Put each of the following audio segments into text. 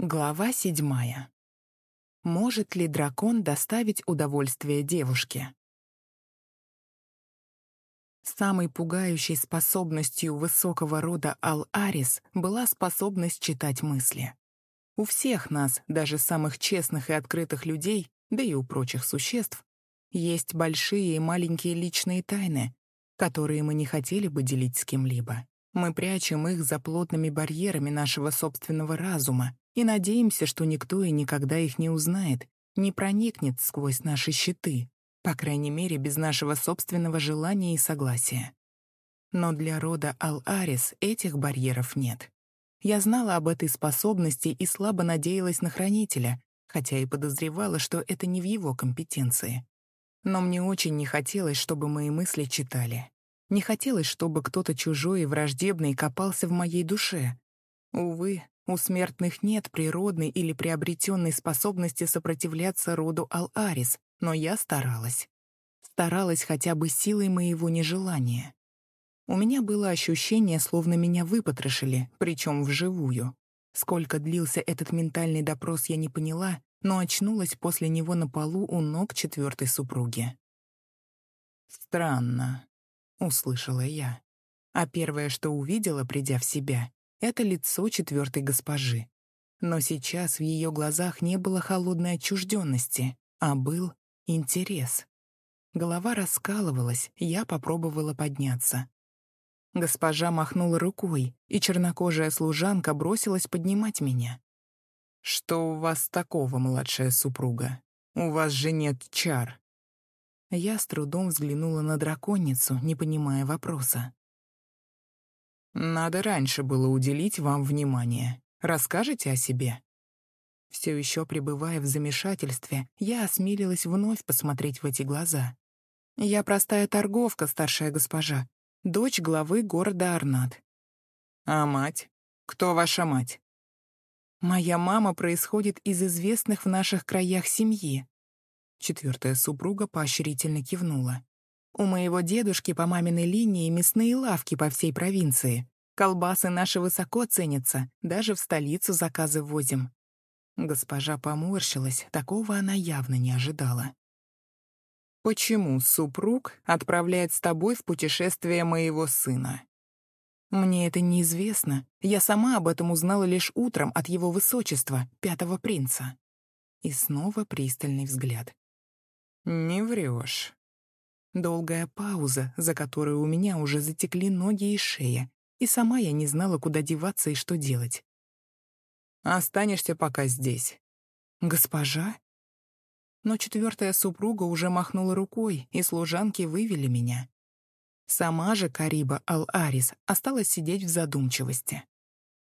Глава седьмая. Может ли дракон доставить удовольствие девушке? Самой пугающей способностью высокого рода Ал-Арис была способность читать мысли. У всех нас, даже самых честных и открытых людей, да и у прочих существ, есть большие и маленькие личные тайны, которые мы не хотели бы делить с кем-либо. Мы прячем их за плотными барьерами нашего собственного разума, и надеемся, что никто и никогда их не узнает, не проникнет сквозь наши щиты, по крайней мере, без нашего собственного желания и согласия. Но для рода Ал-Арис этих барьеров нет. Я знала об этой способности и слабо надеялась на Хранителя, хотя и подозревала, что это не в его компетенции. Но мне очень не хотелось, чтобы мои мысли читали. Не хотелось, чтобы кто-то чужой и враждебный копался в моей душе. Увы, у смертных нет природной или приобретенной способности сопротивляться роду Ал-Арис, но я старалась. Старалась хотя бы силой моего нежелания. У меня было ощущение, словно меня выпотрошили, причем вживую. Сколько длился этот ментальный допрос, я не поняла, но очнулась после него на полу у ног четвертой супруги. «Странно», — услышала я. А первое, что увидела, придя в себя, это лицо четвертой госпожи. Но сейчас в ее глазах не было холодной отчужденности, а был интерес. Голова раскалывалась, я попробовала подняться. Госпожа махнула рукой, и чернокожая служанка бросилась поднимать меня. «Что у вас такого, младшая супруга? У вас же нет чар». Я с трудом взглянула на драконицу, не понимая вопроса. Надо раньше было уделить вам внимание. Расскажете о себе?» Все еще пребывая в замешательстве, я осмелилась вновь посмотреть в эти глаза. «Я простая торговка, старшая госпожа, дочь главы города Арнат». «А мать? Кто ваша мать?» «Моя мама происходит из известных в наших краях семьи». Четвертая супруга поощрительно кивнула. У моего дедушки по маминой линии мясные лавки по всей провинции. Колбасы наши высоко ценятся, даже в столицу заказы возим. Госпожа поморщилась, такого она явно не ожидала. «Почему супруг отправляет с тобой в путешествие моего сына?» «Мне это неизвестно. Я сама об этом узнала лишь утром от его высочества, пятого принца». И снова пристальный взгляд. «Не врешь. Долгая пауза, за которой у меня уже затекли ноги и шея, и сама я не знала, куда деваться и что делать. «Останешься пока здесь». «Госпожа?» Но четвертая супруга уже махнула рукой, и служанки вывели меня. Сама же Кариба Ал-Арис осталась сидеть в задумчивости.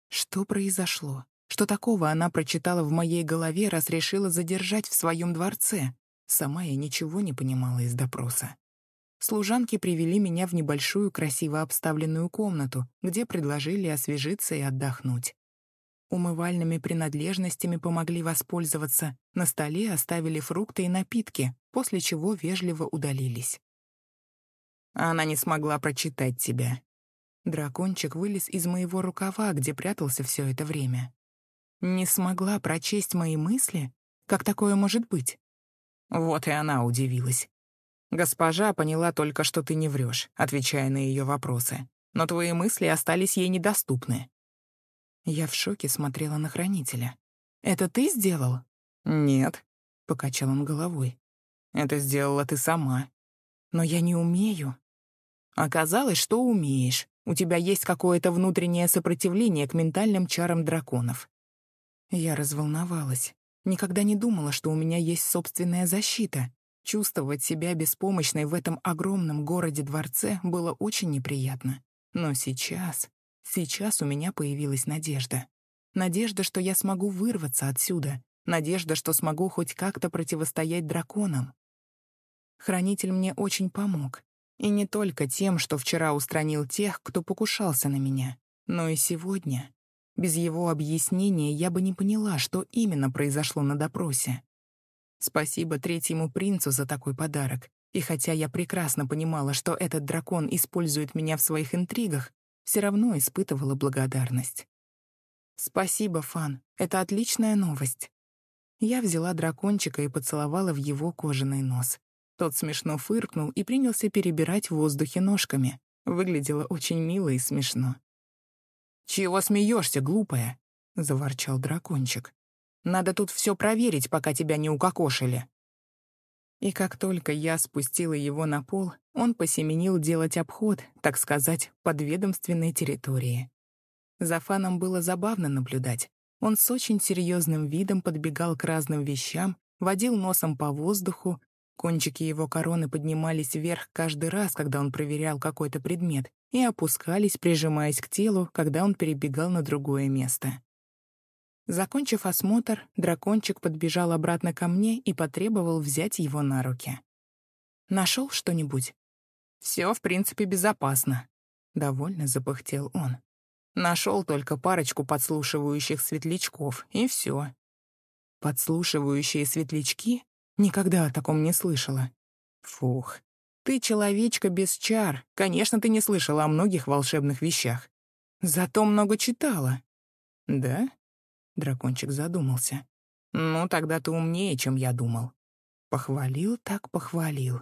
Что произошло? Что такого она прочитала в моей голове, раз решила задержать в своем дворце? Сама я ничего не понимала из допроса. Служанки привели меня в небольшую красиво обставленную комнату, где предложили освежиться и отдохнуть. Умывальными принадлежностями помогли воспользоваться, на столе оставили фрукты и напитки, после чего вежливо удалились. Она не смогла прочитать тебя. Дракончик вылез из моего рукава, где прятался все это время. Не смогла прочесть мои мысли? Как такое может быть? Вот и она удивилась. Госпожа поняла только, что ты не врешь, отвечая на ее вопросы. Но твои мысли остались ей недоступны. Я в шоке смотрела на хранителя. «Это ты сделал?» «Нет», — покачал он головой. «Это сделала ты сама». «Но я не умею». «Оказалось, что умеешь. У тебя есть какое-то внутреннее сопротивление к ментальным чарам драконов». Я разволновалась. Никогда не думала, что у меня есть собственная защита. Чувствовать себя беспомощной в этом огромном городе-дворце было очень неприятно. Но сейчас, сейчас у меня появилась надежда. Надежда, что я смогу вырваться отсюда. Надежда, что смогу хоть как-то противостоять драконам. Хранитель мне очень помог. И не только тем, что вчера устранил тех, кто покушался на меня, но и сегодня. Без его объяснения я бы не поняла, что именно произошло на допросе. Спасибо третьему принцу за такой подарок. И хотя я прекрасно понимала, что этот дракон использует меня в своих интригах, все равно испытывала благодарность. «Спасибо, Фан, это отличная новость». Я взяла дракончика и поцеловала в его кожаный нос. Тот смешно фыркнул и принялся перебирать в воздухе ножками. Выглядело очень мило и смешно. «Чего смеешься, глупая?» — заворчал дракончик. «Надо тут все проверить, пока тебя не укокошили». И как только я спустила его на пол, он посеменил делать обход, так сказать, подведомственной территории. За фаном было забавно наблюдать. Он с очень серьезным видом подбегал к разным вещам, водил носом по воздуху, кончики его короны поднимались вверх каждый раз, когда он проверял какой-то предмет, и опускались, прижимаясь к телу, когда он перебегал на другое место. Закончив осмотр, дракончик подбежал обратно ко мне и потребовал взять его на руки. Нашел что-нибудь?» Все, в принципе, безопасно», — довольно запыхтел он. Нашел только парочку подслушивающих светлячков, и все. Подслушивающие светлячки? Никогда о таком не слышала. Фух. Ты человечка без чар. Конечно, ты не слышала о многих волшебных вещах. Зато много читала. Да? Дракончик задумался. Ну, тогда ты умнее, чем я думал. Похвалил так похвалил.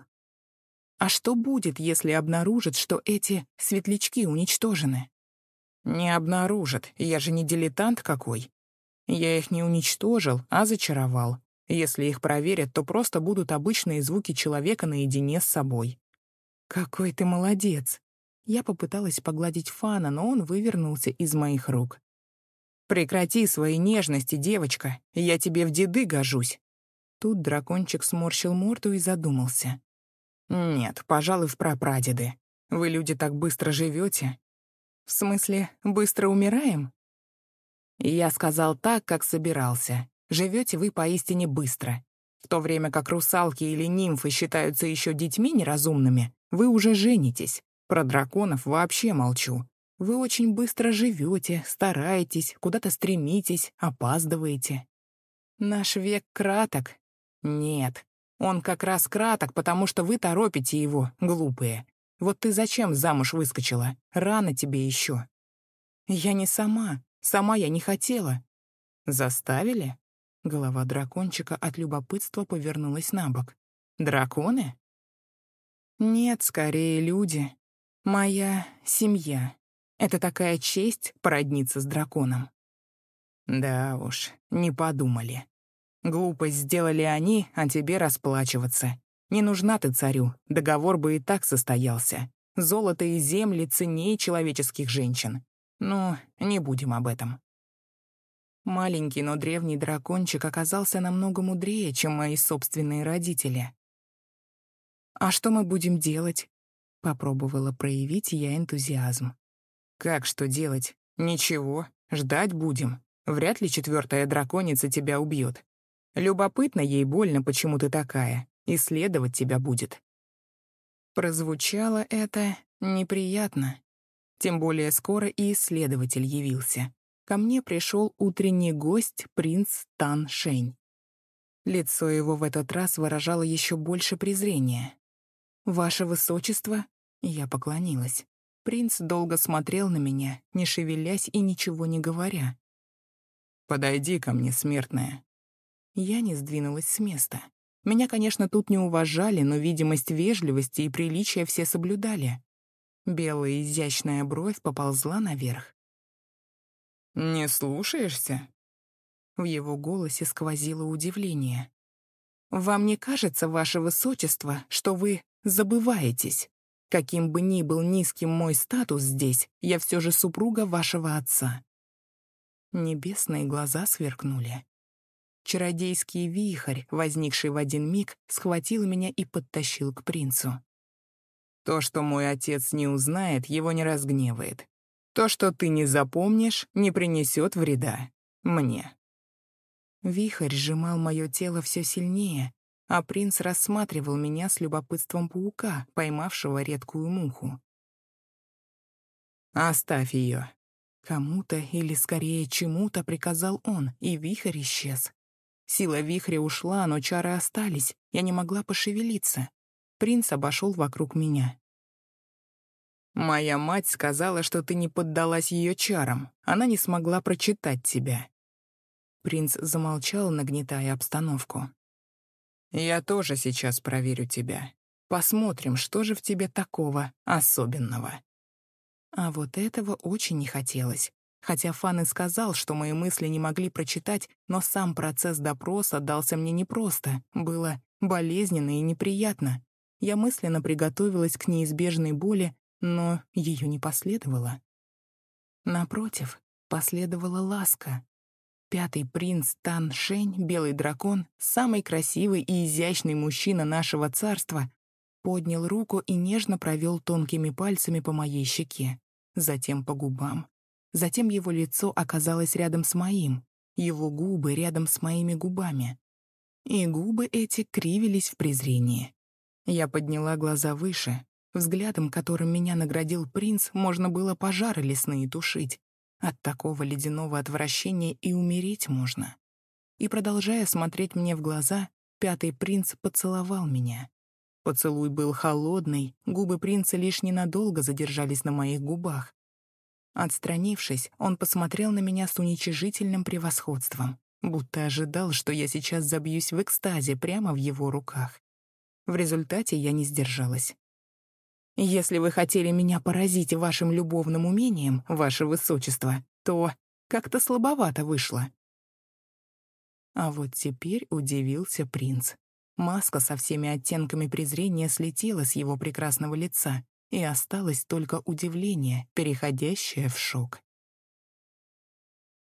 А что будет, если обнаружат, что эти светлячки уничтожены? Не обнаружат, я же не дилетант какой. Я их не уничтожил, а зачаровал. Если их проверят, то просто будут обычные звуки человека наедине с собой. Какой ты молодец. Я попыталась погладить Фана, но он вывернулся из моих рук. «Прекрати свои нежности, девочка, я тебе в деды гожусь». Тут дракончик сморщил морду и задумался. «Нет, пожалуй, в прапрадеды. Вы, люди, так быстро живете, в смысле, быстро умираем? Я сказал так, как собирался. Живете вы поистине быстро. В то время как русалки или нимфы считаются еще детьми неразумными, вы уже женитесь. Про драконов вообще молчу. Вы очень быстро живете, стараетесь, куда-то стремитесь, опаздываете. Наш век краток. Нет, он как раз краток, потому что вы торопите его, глупые. Вот ты зачем замуж выскочила? Рано тебе еще. Я не сама. Сама я не хотела. Заставили? Голова дракончика от любопытства повернулась на бок. Драконы? Нет, скорее люди. Моя семья. Это такая честь породниться с драконом. Да уж, не подумали. Глупость сделали они, а тебе расплачиваться. Не нужна ты царю, договор бы и так состоялся. Золото и земли ценнее человеческих женщин. Ну, не будем об этом. Маленький, но древний дракончик оказался намного мудрее, чем мои собственные родители. «А что мы будем делать?» — попробовала проявить я энтузиазм. «Как что делать? Ничего, ждать будем. Вряд ли четвертая драконица тебя убьет. Любопытно ей больно, почему ты такая исследовать тебя будет. Прозвучало это неприятно. Тем более скоро и исследователь явился. Ко мне пришел утренний гость принц Тан Шень. Лицо его в этот раз выражало еще больше презрения. «Ваше высочество?» Я поклонилась. Принц долго смотрел на меня, не шевелясь и ничего не говоря. «Подойди ко мне, смертная». Я не сдвинулась с места. Меня, конечно, тут не уважали, но видимость вежливости и приличия все соблюдали. Белая изящная бровь поползла наверх. «Не слушаешься?» В его голосе сквозило удивление. «Вам не кажется, ваше высочество, что вы забываетесь? Каким бы ни был низким мой статус здесь, я все же супруга вашего отца». Небесные глаза сверкнули. Чародейский вихрь, возникший в один миг, схватил меня и подтащил к принцу. То, что мой отец не узнает, его не разгневает. То, что ты не запомнишь, не принесет вреда. Мне. Вихрь сжимал мое тело все сильнее, а принц рассматривал меня с любопытством паука, поймавшего редкую муху. «Оставь ее. Кому-то или, скорее, чему-то приказал он, и вихрь исчез. Сила вихря ушла, но чары остались. Я не могла пошевелиться. Принц обошел вокруг меня. Моя мать сказала, что ты не поддалась ее чарам. Она не смогла прочитать тебя. Принц замолчал, нагнетая обстановку. Я тоже сейчас проверю тебя. Посмотрим, что же в тебе такого особенного. А вот этого очень не хотелось. Хотя Фан и сказал, что мои мысли не могли прочитать, но сам процесс допроса дался мне непросто, было болезненно и неприятно. Я мысленно приготовилась к неизбежной боли, но ее не последовало. Напротив, последовала ласка. Пятый принц Тан Шень, белый дракон, самый красивый и изящный мужчина нашего царства, поднял руку и нежно провел тонкими пальцами по моей щеке, затем по губам. Затем его лицо оказалось рядом с моим, его губы рядом с моими губами. И губы эти кривились в презрении. Я подняла глаза выше. Взглядом, которым меня наградил принц, можно было пожары лесные тушить. От такого ледяного отвращения и умереть можно. И, продолжая смотреть мне в глаза, пятый принц поцеловал меня. Поцелуй был холодный, губы принца лишь ненадолго задержались на моих губах. Отстранившись, он посмотрел на меня с уничижительным превосходством, будто ожидал, что я сейчас забьюсь в экстазе прямо в его руках. В результате я не сдержалась. «Если вы хотели меня поразить вашим любовным умением, ваше высочество, то как-то слабовато вышло». А вот теперь удивился принц. Маска со всеми оттенками презрения слетела с его прекрасного лица, и осталось только удивление, переходящее в шок.